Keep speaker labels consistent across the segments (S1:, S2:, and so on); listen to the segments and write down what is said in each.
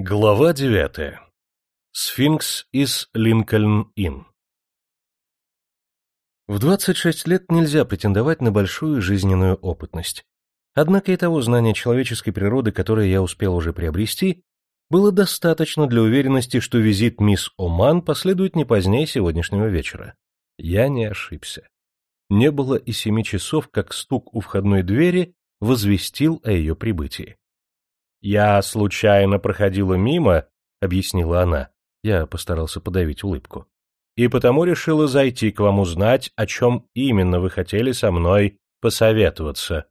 S1: Глава девятая. Сфинкс из Линкольн-Инн. В 26 лет нельзя претендовать на большую жизненную опытность. Однако и того знания человеческой природы, которое я успел уже приобрести, было достаточно для уверенности, что визит мисс Оман последует не позднее сегодняшнего вечера. Я не ошибся. Не было и семи часов, как стук у входной двери возвестил о ее прибытии. «Я случайно проходила мимо», — объяснила она. Я постарался подавить улыбку. «И потому решила зайти к вам узнать, о чем именно вы хотели со мной посоветоваться».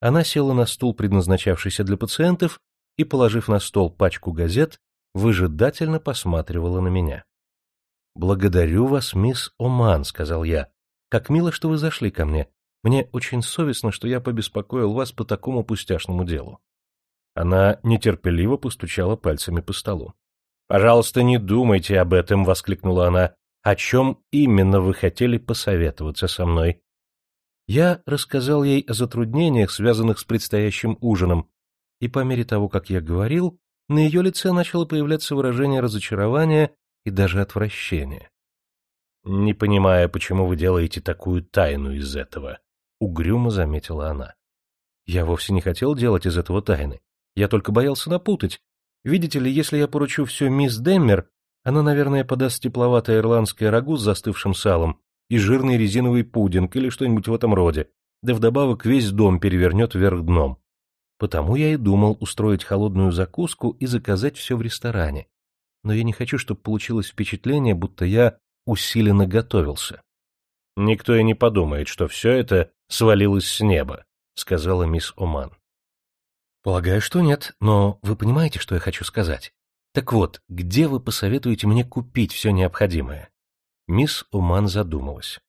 S1: Она села на стул, предназначавшийся для пациентов, и, положив на стол пачку газет, выжидательно посматривала на меня. «Благодарю вас, мисс Оман», — сказал я. «Как мило, что вы зашли ко мне. Мне очень совестно, что я побеспокоил вас по такому пустяшному делу. Она нетерпеливо постучала пальцами по столу. «Пожалуйста, не думайте об этом!» — воскликнула она. «О чем именно вы хотели посоветоваться со мной?» Я рассказал ей о затруднениях, связанных с предстоящим ужином, и по мере того, как я говорил, на ее лице начало появляться выражение разочарования и даже отвращения. «Не понимая, почему вы делаете такую тайну из этого», — угрюмо заметила она. «Я вовсе не хотел делать из этого тайны. Я только боялся напутать. Видите ли, если я поручу все мисс Деммер, она, наверное, подаст тепловатое ирландское рагу с застывшим салом и жирный резиновый пудинг или что-нибудь в этом роде, да вдобавок весь дом перевернет вверх дном. Потому я и думал устроить холодную закуску и заказать все в ресторане. Но я не хочу, чтобы получилось впечатление, будто я усиленно готовился. — Никто и не подумает, что все это свалилось с неба, — сказала мисс Оман. Полагаю, что нет, но вы понимаете, что я хочу сказать? Так вот, где вы посоветуете мне купить все необходимое? Мисс Уман задумалась.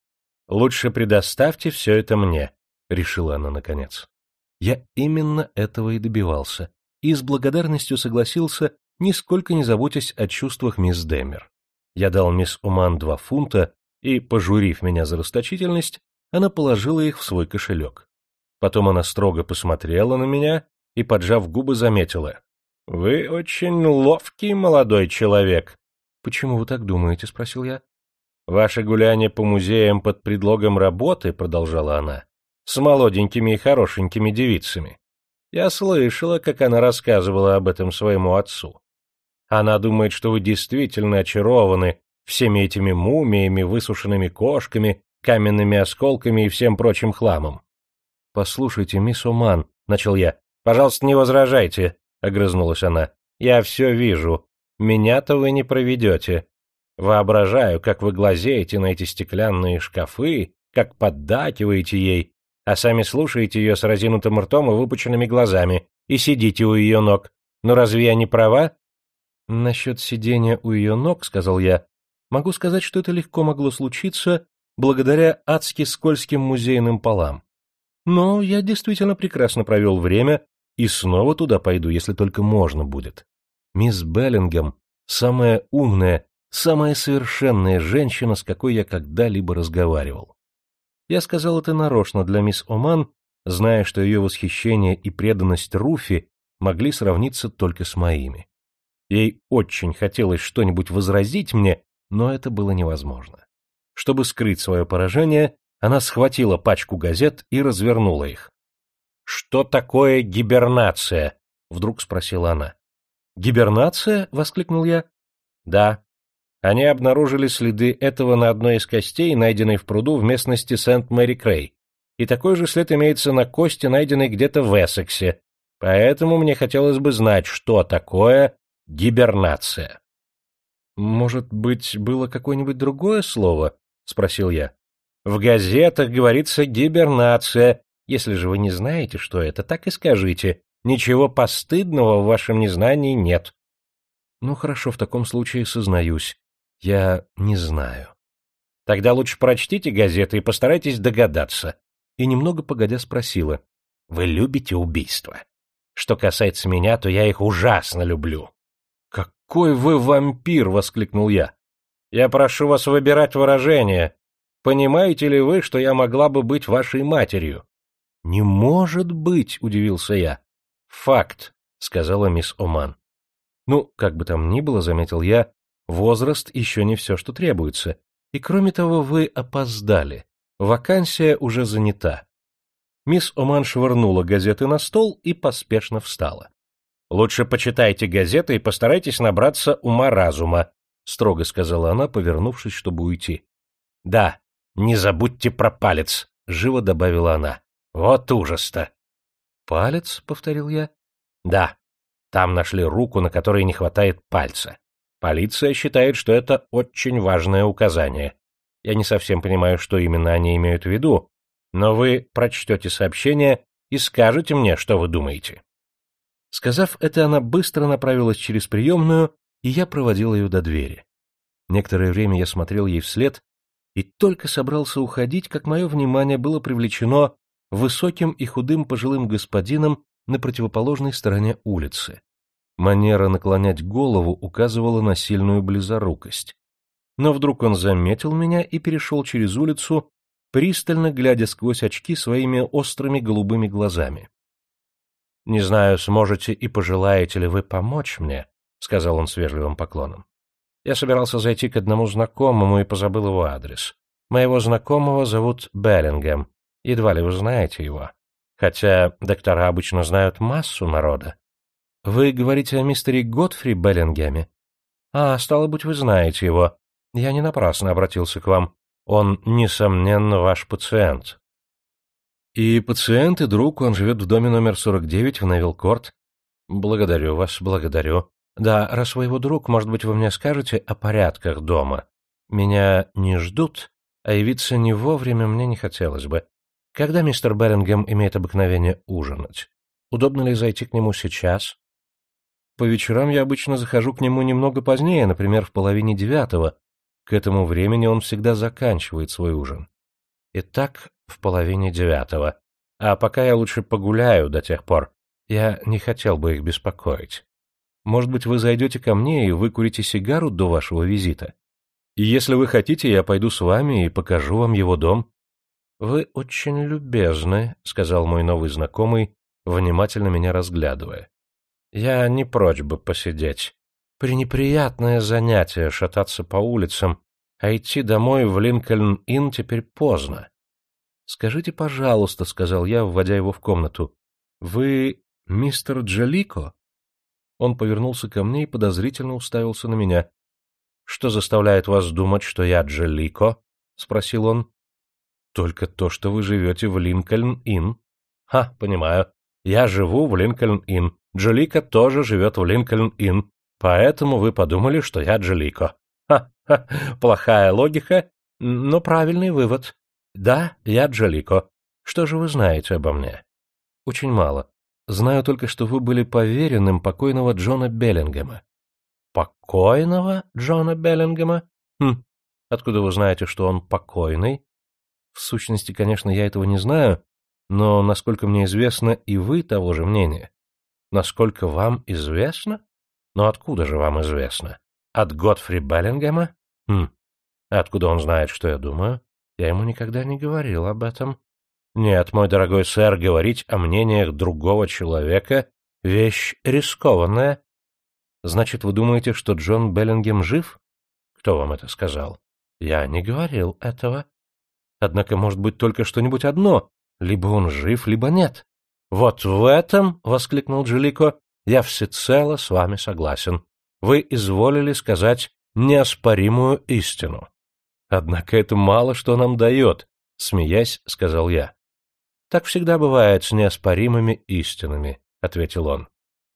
S1: Лучше предоставьте все это мне, решила она наконец. Я именно этого и добивался, и с благодарностью согласился, нисколько не заботясь о чувствах мисс Демер. Я дал мисс Уман два фунта, и, пожурив меня за расточительность, она положила их в свой кошелек. Потом она строго посмотрела на меня и, поджав губы, заметила. — Вы очень ловкий молодой человек. — Почему вы так думаете? — спросил я. — Ваше гуляние по музеям под предлогом работы, — продолжала она, — с молоденькими и хорошенькими девицами. Я слышала, как она рассказывала об этом своему отцу. Она думает, что вы действительно очарованы всеми этими мумиями, высушенными кошками, каменными осколками и всем прочим хламом. — Послушайте, мисс Оман, — начал я, Пожалуйста, не возражайте, — огрызнулась она. — Я все вижу. Меня-то вы не проведете. Воображаю, как вы глазеете на эти стеклянные шкафы, как поддакиваете ей, а сами слушаете ее с разинутым ртом и выпученными глазами, и сидите у ее ног. Но разве я не права? — Насчет сидения у ее ног, — сказал я, — могу сказать, что это легко могло случиться благодаря адски скользким музейным полам. Но я действительно прекрасно провел время и снова туда пойду, если только можно будет. Мисс Беллингем — самая умная, самая совершенная женщина, с какой я когда-либо разговаривал. Я сказал это нарочно для мисс Оман, зная, что ее восхищение и преданность Руфи могли сравниться только с моими. Ей очень хотелось что-нибудь возразить мне, но это было невозможно. Чтобы скрыть свое поражение, она схватила пачку газет и развернула их. «Что такое гибернация?» — вдруг спросила она. «Гибернация?» — воскликнул я. «Да. Они обнаружили следы этого на одной из костей, найденной в пруду в местности Сент-Мэри-Крей. И такой же след имеется на кости, найденной где-то в Эссексе. Поэтому мне хотелось бы знать, что такое гибернация». «Может быть, было какое-нибудь другое слово?» — спросил я. «В газетах говорится гибернация, если же вы не знаете, что это, так и скажите. Ничего постыдного в вашем незнании нет. Ну хорошо, в таком случае сознаюсь. Я не знаю. Тогда лучше прочтите газеты и постарайтесь догадаться. И немного погодя спросила. Вы любите убийства? Что касается меня, то я их ужасно люблю. Какой вы вампир! воскликнул я. Я прошу вас выбирать выражение. Понимаете ли вы, что я могла бы быть вашей матерью? «Не может быть!» — удивился я. «Факт», — сказала мисс Оман. Ну, как бы там ни было, заметил я, возраст еще не все, что требуется. И кроме того, вы опоздали. Вакансия уже занята. Мисс Оман швырнула газеты на стол и поспешно встала. — Лучше почитайте газеты и постарайтесь набраться ума-разума, — строго сказала она, повернувшись, чтобы уйти. — Да, не забудьте про палец, — живо добавила она. — Вот ужас-то! — Палец? — повторил я. — Да, там нашли руку, на которой не хватает пальца. Полиция считает, что это очень важное указание. Я не совсем понимаю, что именно они имеют в виду, но вы прочтете сообщение и скажете мне, что вы думаете. Сказав это, она быстро направилась через приемную, и я проводил ее до двери. Некоторое время я смотрел ей вслед и только собрался уходить, как мое внимание было привлечено высоким и худым пожилым господином на противоположной стороне улицы. Манера наклонять голову указывала на сильную близорукость. Но вдруг он заметил меня и перешел через улицу, пристально глядя сквозь очки своими острыми голубыми глазами. — Не знаю, сможете и пожелаете ли вы помочь мне, — сказал он с вежливым поклоном. Я собирался зайти к одному знакомому и позабыл его адрес. Моего знакомого зовут Беллингем. Едва ли вы знаете его. Хотя доктора обычно знают массу народа. Вы говорите о мистере Готфри Беллингеме? А, стало быть, вы знаете его. Я не напрасно обратился к вам. Он, несомненно, ваш пациент. И пациент, и друг, он живет в доме номер 49 в Невилкорт. Благодарю вас, благодарю. Да, раз вы его друг, может быть, вы мне скажете о порядках дома. Меня не ждут, а явиться не вовремя мне не хотелось бы. Когда мистер Берингем имеет обыкновение ужинать? Удобно ли зайти к нему сейчас? По вечерам я обычно захожу к нему немного позднее, например, в половине девятого. К этому времени он всегда заканчивает свой ужин. Итак, в половине девятого. А пока я лучше погуляю до тех пор. Я не хотел бы их беспокоить. Может быть, вы зайдете ко мне и выкурите сигару до вашего визита? И если вы хотите, я пойду с вами и покажу вам его дом. — Вы очень любезны, — сказал мой новый знакомый, внимательно меня разглядывая. — Я не прочь бы посидеть. Пренеприятное занятие шататься по улицам, а идти домой в Линкольн-Инн теперь поздно. — Скажите, пожалуйста, — сказал я, вводя его в комнату, — вы мистер Джалико? Он повернулся ко мне и подозрительно уставился на меня. — Что заставляет вас думать, что я Джалико? — спросил он. — Только то, что вы живете в Линкольн-Инн. — Ха, понимаю. Я живу в Линкольн-Инн. Джалико тоже живет в Линкольн-Инн. Поэтому вы подумали, что я Джалико. Ха-ха, плохая логика, но правильный вывод. Да, я Джалико. Что же вы знаете обо мне? Очень мало. Знаю только, что вы были поверенным покойного Джона Беллингема. Покойного Джона Беллингема? Хм, откуда вы знаете, что он покойный? В сущности, конечно, я этого не знаю, но, насколько мне известно, и вы того же мнения. Насколько вам известно? Но откуда же вам известно? От Готфри Беллингема? Хм, откуда он знает, что я думаю? Я ему никогда не говорил об этом. Нет, мой дорогой сэр, говорить о мнениях другого человека — вещь рискованная. Значит, вы думаете, что Джон Беллингем жив? Кто вам это сказал? Я не говорил этого. Однако может быть только что-нибудь одно. Либо он жив, либо нет. Вот в этом, — воскликнул Джилико, — я всецело с вами согласен. Вы изволили сказать неоспоримую истину. Однако это мало что нам дает, — смеясь, сказал я. Так всегда бывает с неоспоримыми истинами, — ответил он.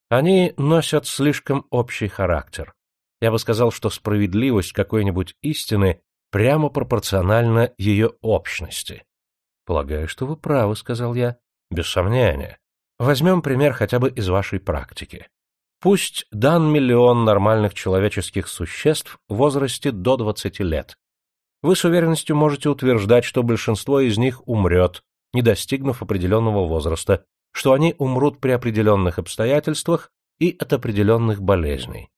S1: Они носят слишком общий характер. Я бы сказал, что справедливость какой-нибудь истины прямо пропорциональна ее общности. — Полагаю, что вы правы, — сказал я. — Без сомнения. Возьмем пример хотя бы из вашей практики. Пусть дан миллион нормальных человеческих существ в возрасте до 20 лет. Вы с уверенностью можете утверждать, что большинство из них умрет, не достигнув определенного возраста, что они умрут при определенных обстоятельствах и от определенных болезней.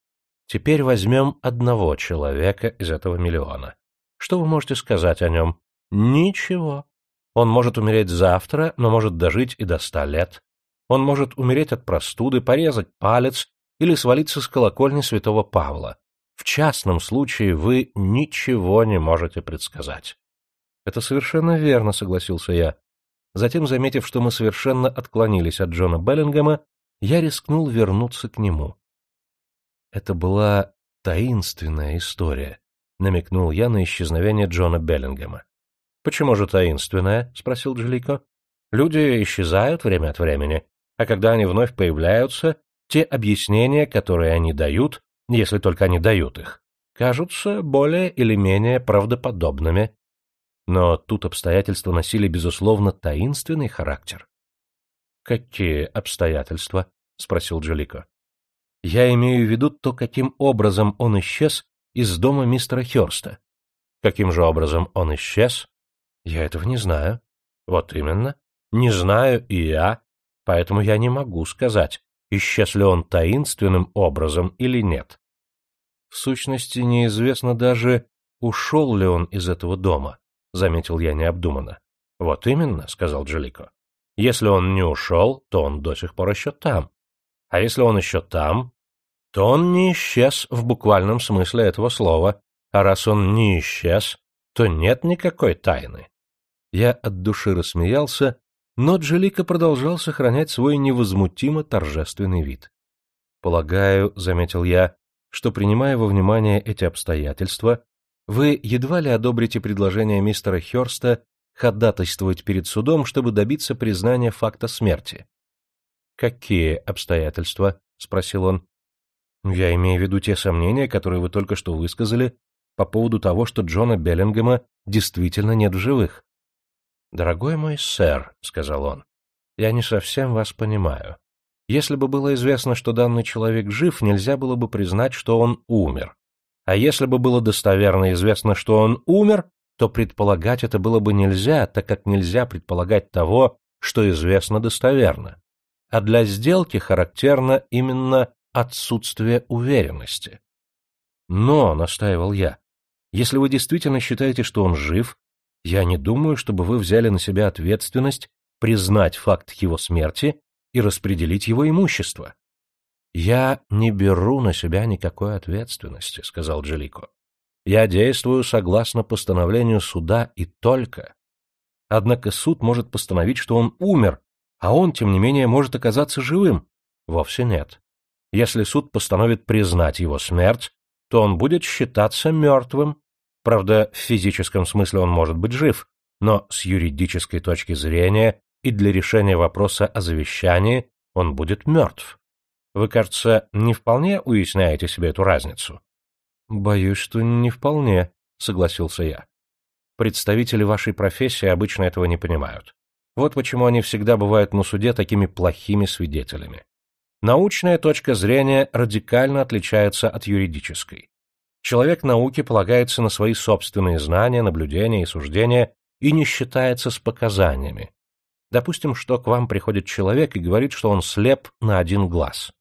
S1: Теперь возьмем одного человека из этого миллиона. Что вы можете сказать о нем? Ничего. Он может умереть завтра, но может дожить и до ста лет. Он может умереть от простуды, порезать палец или свалиться с колокольни святого Павла. В частном случае вы ничего не можете предсказать. Это совершенно верно, согласился я. Затем, заметив, что мы совершенно отклонились от Джона Беллингема, я рискнул вернуться к нему. Это была таинственная история, намекнул я на исчезновение Джона Беллингема. Почему же таинственная? спросил Джелико. Люди исчезают время от времени, а когда они вновь появляются, те объяснения, которые они дают, если только они дают их, кажутся более или менее правдоподобными. Но тут обстоятельства носили, безусловно, таинственный характер. «Какие обстоятельства?» — спросил Джелико. «Я имею в виду то, каким образом он исчез из дома мистера Хёрста. Каким же образом он исчез? Я этого не знаю. Вот именно. Не знаю и я, поэтому я не могу сказать, исчез ли он таинственным образом или нет. В сущности, неизвестно даже, ушел ли он из этого дома, заметил я необдуманно. Вот именно, сказал Джелико. Если он не ушел, то он до сих пор еще там. А если он еще там, то он не исчез в буквальном смысле этого слова, а раз он не исчез, то нет никакой тайны. Я от души рассмеялся но Джелика продолжал сохранять свой невозмутимо торжественный вид. «Полагаю, — заметил я, — что, принимая во внимание эти обстоятельства, вы едва ли одобрите предложение мистера Хёрста ходатайствовать перед судом, чтобы добиться признания факта смерти. «Какие обстоятельства?» — спросил он. «Я имею в виду те сомнения, которые вы только что высказали по поводу того, что Джона Беллингема действительно нет в живых. «Дорогой мой сэр», — сказал он, — «я не совсем вас понимаю. Если бы было известно, что данный человек жив, нельзя было бы признать, что он умер. А если бы было достоверно известно, что он умер, то предполагать это было бы нельзя, так как нельзя предполагать того, что известно достоверно. А для сделки характерно именно отсутствие уверенности. Но, — настаивал я, — если вы действительно считаете, что он жив, я не думаю, чтобы вы взяли на себя ответственность признать факт его смерти и распределить его имущество. Я не беру на себя никакой ответственности, сказал Джелико. Я действую согласно постановлению суда и только. Однако суд может постановить, что он умер, а он, тем не менее, может оказаться живым. Вовсе нет. Если суд постановит признать его смерть, то он будет считаться мертвым, Правда, в физическом смысле он может быть жив, но с юридической точки зрения и для решения вопроса о завещании он будет мертв. Вы, кажется, не вполне уясняете себе эту разницу? — Боюсь, что не вполне, — согласился я. Представители вашей профессии обычно этого не понимают. Вот почему они всегда бывают на суде такими плохими свидетелями. Научная точка зрения радикально отличается от юридической. Человек науки полагается на свои собственные знания, наблюдения и суждения и не считается с показаниями. Допустим, что к вам приходит человек и говорит, что он слеп на один глаз.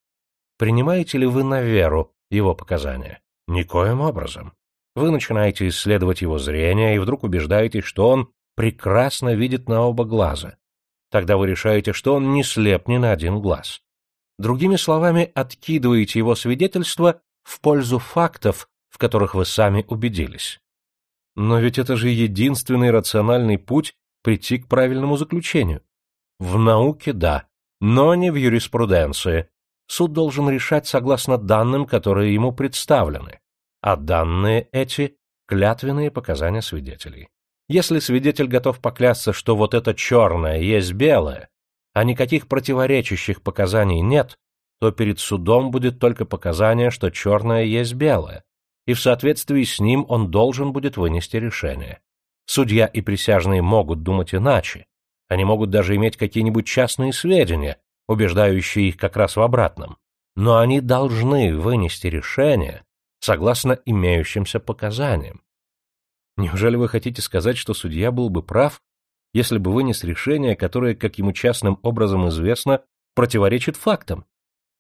S1: Принимаете ли вы на веру его показания? Никоим образом. Вы начинаете исследовать его зрение и вдруг убеждаетесь, что он прекрасно видит на оба глаза. Тогда вы решаете, что он не слеп ни на один глаз. Другими словами, откидываете его свидетельство в пользу фактов, в которых вы сами убедились. Но ведь это же единственный рациональный путь прийти к правильному заключению. В науке – да, но не в юриспруденции. Суд должен решать согласно данным, которые ему представлены, а данные эти – клятвенные показания свидетелей. Если свидетель готов поклясться, что вот это черное есть белое, а никаких противоречащих показаний нет, то перед судом будет только показание, что черное есть белое, и в соответствии с ним он должен будет вынести решение. Судья и присяжные могут думать иначе, они могут даже иметь какие-нибудь частные сведения, убеждающие их как раз в обратном, но они должны вынести решение согласно имеющимся показаниям. Неужели вы хотите сказать, что судья был бы прав, если бы вынес решение, которое, как ему частным образом известно, противоречит фактам?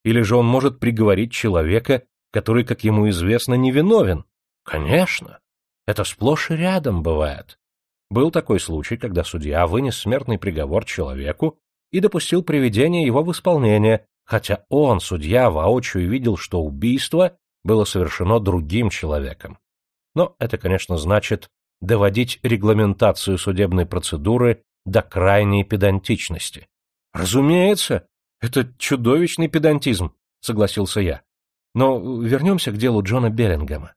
S1: Или же он может приговорить человека который, как ему известно, невиновен. Конечно, это сплошь и рядом бывает. Был такой случай, когда судья вынес смертный приговор человеку и допустил приведение его в исполнение, хотя он, судья, воочию видел, что убийство было совершено другим человеком. Но это, конечно, значит доводить регламентацию судебной процедуры до крайней педантичности. Разумеется, это чудовищный педантизм, согласился я. Но вернемся к делу Джона Беллингема.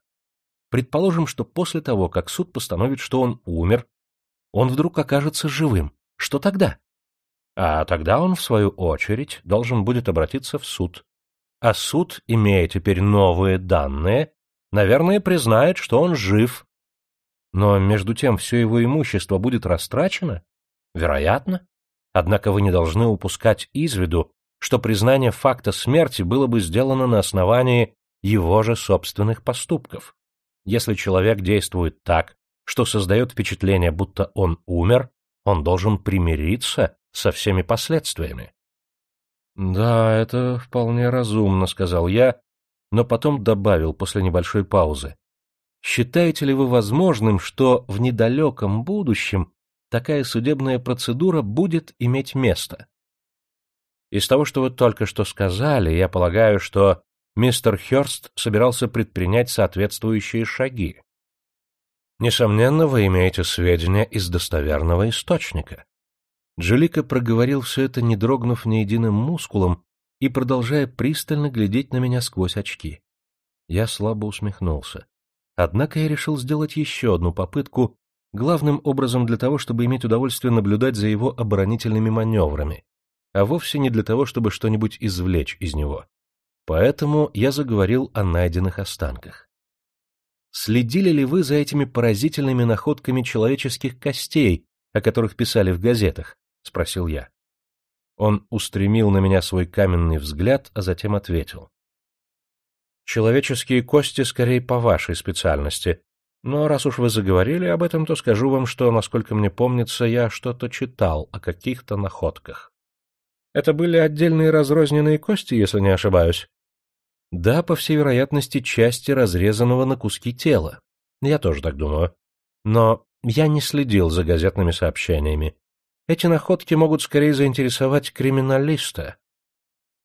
S1: Предположим, что после того, как суд постановит, что он умер, он вдруг окажется живым. Что тогда? А тогда он, в свою очередь, должен будет обратиться в суд. А суд, имея теперь новые данные, наверное, признает, что он жив. Но между тем все его имущество будет растрачено? Вероятно. Однако вы не должны упускать из виду, что признание факта смерти было бы сделано на основании его же собственных поступков. Если человек действует так, что создает впечатление, будто он умер, он должен примириться со всеми последствиями. «Да, это вполне разумно», — сказал я, но потом добавил после небольшой паузы. «Считаете ли вы возможным, что в недалеком будущем такая судебная процедура будет иметь место?» Из того, что вы только что сказали, я полагаю, что мистер Хёрст собирался предпринять соответствующие шаги. Несомненно, вы имеете сведения из достоверного источника. Джелика проговорил все это, не дрогнув ни единым мускулом и продолжая пристально глядеть на меня сквозь очки. Я слабо усмехнулся. Однако я решил сделать еще одну попытку, главным образом для того, чтобы иметь удовольствие наблюдать за его оборонительными маневрами, а вовсе не для того, чтобы что-нибудь извлечь из него. Поэтому я заговорил о найденных останках. Следили ли вы за этими поразительными находками человеческих костей, о которых писали в газетах? — спросил я. Он устремил на меня свой каменный взгляд, а затем ответил. «Человеческие кости скорее по вашей специальности, но раз уж вы заговорили об этом, то скажу вам, что, насколько мне помнится, я что-то читал о каких-то находках. Это были отдельные разрозненные кости, если не ошибаюсь?» «Да, по всей вероятности, части разрезанного на куски тела. Я тоже так думаю. Но я не следил за газетными сообщениями. Эти находки могут скорее заинтересовать криминалиста.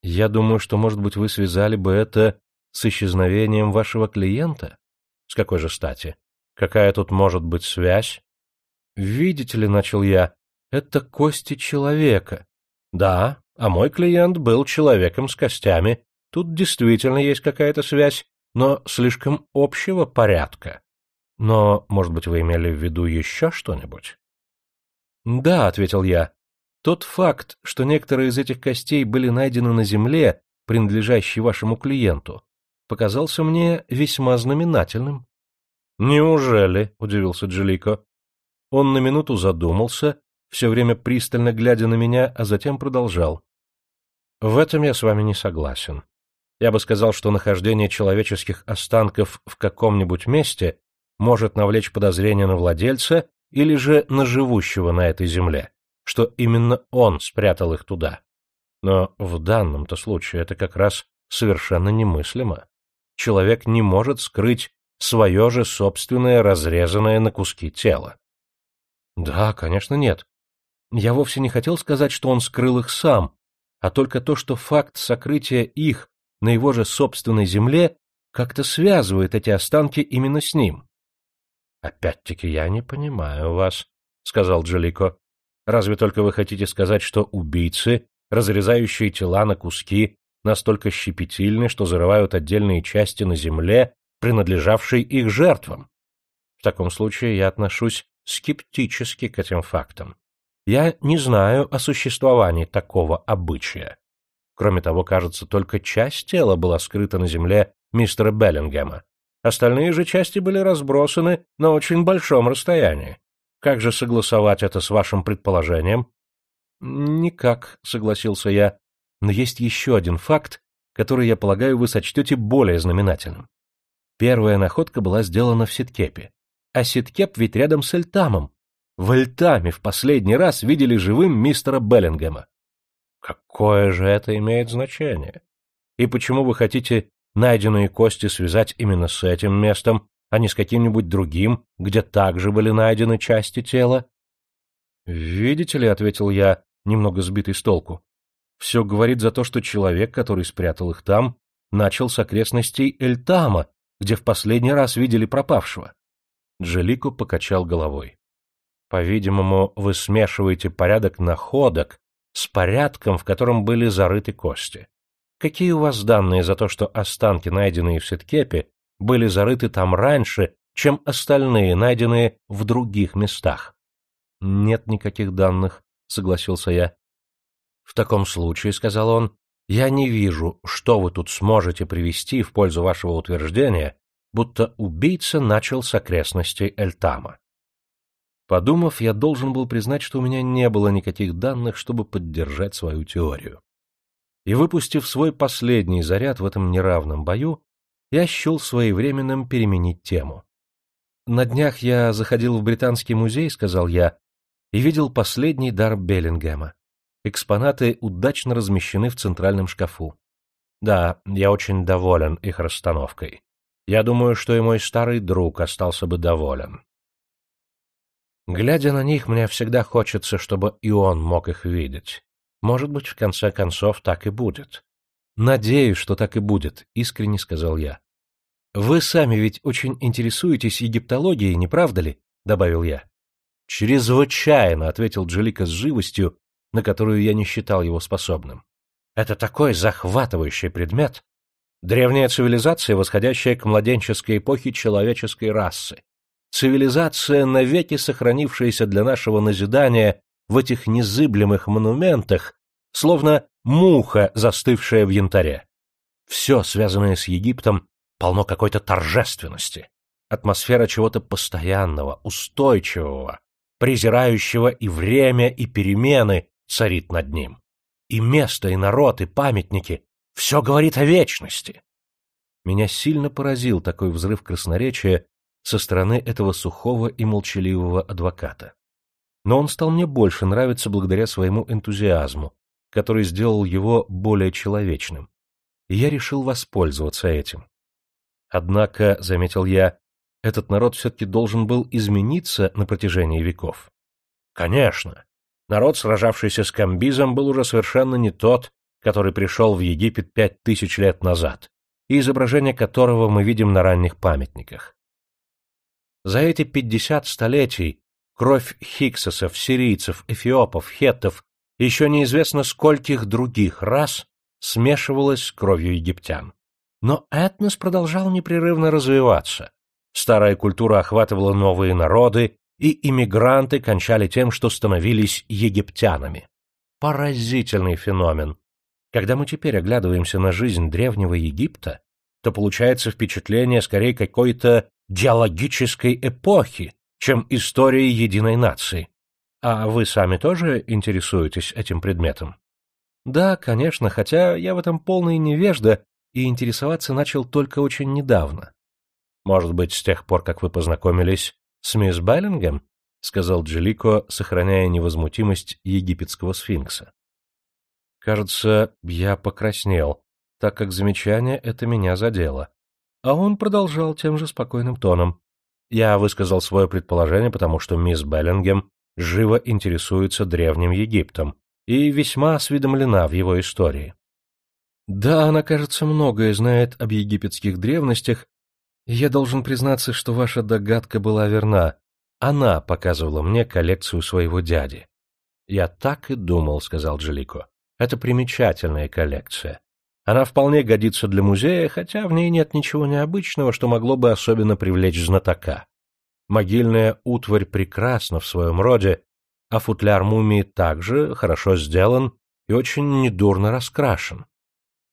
S1: Я думаю, что, может быть, вы связали бы это с исчезновением вашего клиента? С какой же стати? Какая тут может быть связь? Видите ли, начал я, это кости человека. Да, а мой клиент был человеком с костями. Тут действительно есть какая-то связь, но слишком общего порядка. Но, может быть, вы имели в виду еще что-нибудь? «Да», — ответил я, — «тот факт, что некоторые из этих костей были найдены на земле, принадлежащей вашему клиенту, показался мне весьма знаменательным». «Неужели?» — удивился Джелико. Он на минуту задумался, все время пристально глядя на меня, а затем продолжал. «В этом я с вами не согласен. Я бы сказал, что нахождение человеческих останков в каком-нибудь месте может навлечь подозрение на владельца или же на живущего на этой земле, что именно он спрятал их туда. Но в данном-то случае это как раз совершенно немыслимо. Человек не может скрыть свое же собственное разрезанное на куски тело. Да, конечно, нет. Я вовсе не хотел сказать, что он скрыл их сам, а только то, что факт сокрытия их на его же собственной земле как-то связывает эти останки именно с ним. «Опять-таки я не понимаю вас», — сказал Джалико. «Разве только вы хотите сказать, что убийцы, разрезающие тела на куски, настолько щепетильны, что зарывают отдельные части на земле, принадлежавшей их жертвам? В таком случае я отношусь скептически к этим фактам. Я не знаю о существовании такого обычая. Кроме того, кажется, только часть тела была скрыта на земле мистера Беллингема, Остальные же части были разбросаны на очень большом расстоянии. Как же согласовать это с вашим предположением? Никак, согласился я. Но есть еще один факт, который, я полагаю, вы сочтете более знаменательным. Первая находка была сделана в Ситкепе. А Ситкеп ведь рядом с Эльтамом. В Эльтаме в последний раз видели живым мистера Беллингема. Какое же это имеет значение? И почему вы хотите найденные кости связать именно с этим местом, а не с каким-нибудь другим, где также были найдены части тела? — Видите ли, — ответил я, немного сбитый с толку, — Все говорит за то, что человек, который спрятал их там, начал с окрестностей Эльтама, где в последний раз видели пропавшего. Джелико покачал головой. По-видимому, вы смешиваете порядок находок с порядком, в котором были зарыты кости. Какие у вас данные за то, что останки, найденные в Ситкепе, были зарыты там раньше, чем остальные, найденные в других местах? Нет никаких данных, согласился я. В таком случае, сказал он, я не вижу, что вы тут сможете привести в пользу вашего утверждения, будто убийца начал с окрестностей Эльтама. Подумав, я должен был признать, что у меня не было никаких данных, чтобы поддержать свою теорию. И выпустив свой последний заряд в этом неравном бою, я счел своевременным переменить тему. «На днях я заходил в Британский музей», — сказал я, и видел последний дар Беллингема. Экспонаты удачно размещены в центральном шкафу. Да, я очень доволен их расстановкой. Я думаю, что и мой старый друг остался бы доволен. Глядя на них, мне всегда хочется, чтобы и он мог их видеть. Может быть, в конце концов, так и будет. Надеюсь, что так и будет, искренне сказал я. Вы сами ведь очень интересуетесь египтологией, не правда ли? добавил я. Чрезвычайно, ответил Джелика с живостью, на которую я не считал его способным. Это такой захватывающий предмет. Древняя цивилизация, восходящая к младенческой эпохе человеческой расы цивилизация, навеки сохранившаяся для нашего назидания в этих незыблемых монументах, словно муха, застывшая в янтаре. Все, связанное с Египтом, полно какой-то торжественности, атмосфера чего-то постоянного, устойчивого, презирающего и время, и перемены царит над ним. И место, и народ, и памятники — все говорит о вечности. Меня сильно поразил такой взрыв красноречия со стороны этого сухого и молчаливого адвоката. Но он стал мне больше нравиться благодаря своему энтузиазму, который сделал его более человечным. И я решил воспользоваться этим. Однако, — заметил я, — этот народ все-таки должен был измениться на протяжении веков. Конечно. Народ, сражавшийся с Камбизом, был уже совершенно не тот, который пришел в Египет пять тысяч лет назад, и изображение которого мы видим на ранних памятниках. За эти пятьдесят столетий кровь хиксосов, сирийцев, эфиопов, хеттов и еще неизвестно скольких других рас смешивалась с кровью египтян. Но этнос продолжал непрерывно развиваться. Старая культура охватывала новые народы, и иммигранты кончали тем, что становились египтянами. Поразительный феномен. Когда мы теперь оглядываемся на жизнь древнего Египта, то получается впечатление скорее какой-то диалогической эпохи, чем истории единой нации. А вы сами тоже интересуетесь этим предметом? Да, конечно, хотя я в этом полный невежда и интересоваться начал только очень недавно. Может быть, с тех пор, как вы познакомились с мисс Беллингем? — сказал Джелико, сохраняя невозмутимость египетского сфинкса. Кажется, я покраснел, так как замечание это меня задело. А он продолжал тем же спокойным тоном. Я высказал свое предположение, потому что мисс Беллингем живо интересуется Древним Египтом и весьма осведомлена в его истории. Да, она, кажется, многое знает об египетских древностях, я должен признаться, что ваша догадка была верна. Она показывала мне коллекцию своего дяди. Я так и думал, сказал Джелико. Это примечательная коллекция. Она вполне годится для музея, хотя в ней нет ничего необычного, что могло бы особенно привлечь знатока. Могильная утварь прекрасна в своем роде, а футляр мумии также хорошо сделан и очень недурно раскрашен.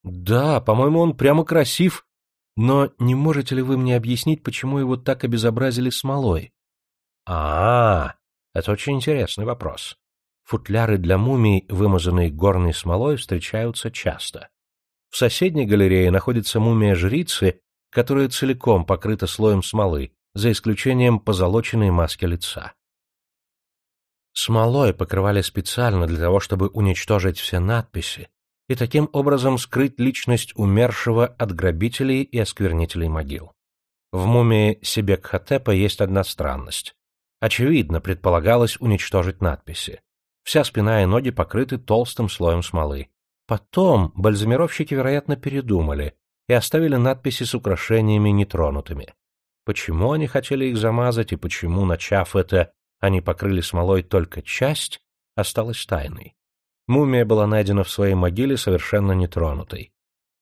S1: Да, по-моему, он прямо красив, но не можете ли вы мне объяснить, почему его так обезобразили смолой? А, -а, -а это очень интересный вопрос. Футляры для мумий, вымазанные горной смолой, встречаются часто. В соседней галерее находится мумия жрицы, которая целиком покрыта слоем смолы, за исключением позолоченной маски лица. Смолой покрывали специально для того, чтобы уничтожить все надписи и таким образом скрыть личность умершего от грабителей и осквернителей могил. В мумии Себек-Хотепа есть одна странность. Очевидно, предполагалось уничтожить надписи. Вся спина и ноги покрыты толстым слоем смолы. Потом бальзамировщики, вероятно, передумали и оставили надписи с украшениями нетронутыми. Почему они хотели их замазать и почему, начав это, они покрыли смолой только часть, осталось тайной. Мумия была найдена в своей могиле совершенно нетронутой.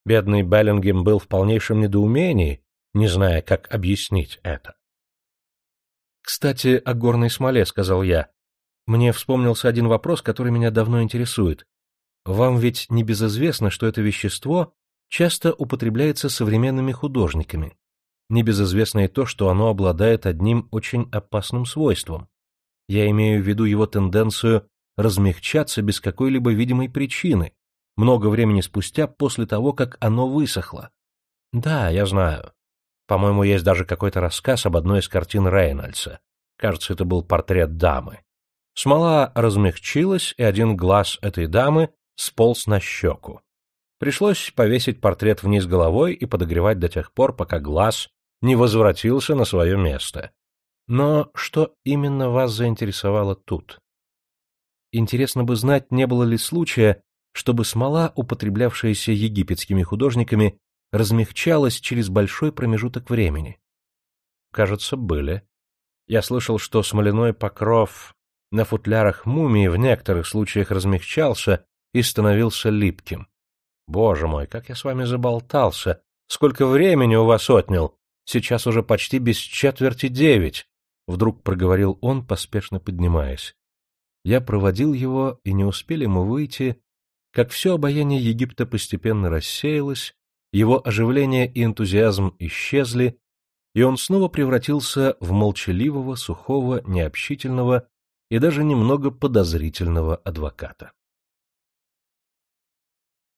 S1: Бедный Беллингем был в полнейшем недоумении, не зная, как объяснить это. «Кстати, о горной смоле», — сказал я. «Мне вспомнился один вопрос, который меня давно интересует. Вам ведь не безызвестно, что это вещество часто употребляется современными художниками. Небезызвестно и то, что оно обладает одним очень опасным свойством. Я имею в виду его тенденцию размягчаться без какой-либо видимой причины, много времени спустя после того, как оно высохло. Да, я знаю. По-моему, есть даже какой-то рассказ об одной из картин Рейнольдса. Кажется, это был портрет дамы. Смола размягчилась, и один глаз этой дамы сполз на щеку. Пришлось повесить портрет вниз головой и подогревать до тех пор, пока глаз не возвратился на свое место. Но что именно вас заинтересовало тут? Интересно бы знать, не было ли случая, чтобы смола, употреблявшаяся египетскими художниками, размягчалась через большой промежуток времени. Кажется, были. Я слышал, что смоляной покров на футлярах мумии в некоторых случаях размягчался и становился липким. Боже мой, как я с вами заболтался! Сколько времени у вас отнял! Сейчас уже почти без четверти девять! Вдруг проговорил он, поспешно поднимаясь. Я проводил его, и не успели мы выйти, как все обаяние Египта постепенно рассеялось, его оживление и энтузиазм исчезли, и он снова превратился в молчаливого, сухого, необщительного и даже немного подозрительного адвоката.